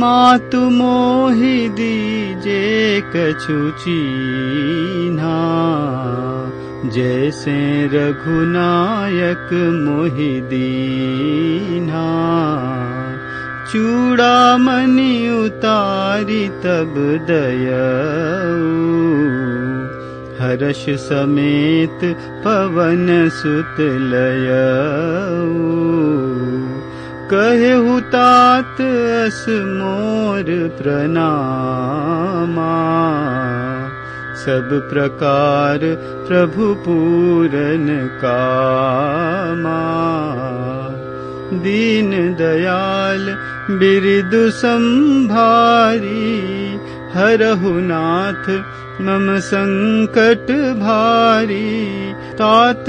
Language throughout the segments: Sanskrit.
मातु मोहि दीजे कछुची जैसे रघुनायक मोहि दीना चूड़ामणि उतारि तब दय हर्ष समेत पवन सुत लय कहे हुतात अस मोर प्रणामा। सब प्रकार प्रभु पूरन कामा। दीन दयाल बिरदु संभारी हरहुनाथ मम संकट भारी तात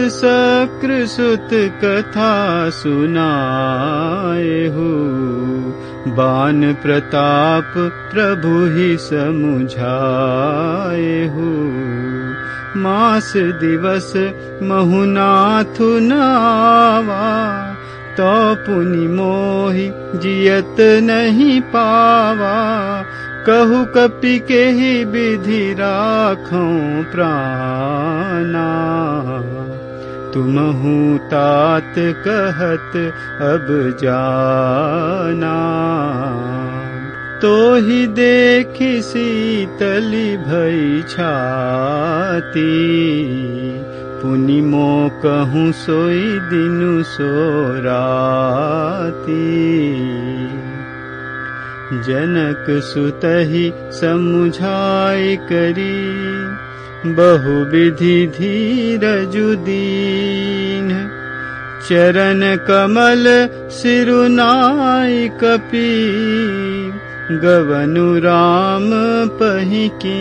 सुत कथा सुनाए बान प्रताप प्रभु ही समुझाए मास दिवस महुनाथु नावा तो पुनि मोहि जियत नहीं पावा। कहु कपि के ही विधि राखों प्राणा तुम हूँ तात कहत अब जाना। तो ही देखी शीतली भई छाती पुनि मो कहूँ सोई दिनु सोराती जनक सुतहि समुझाय करी बहु विधि दीन चरण कमल सिरुनाय कपी गवनु राम पही की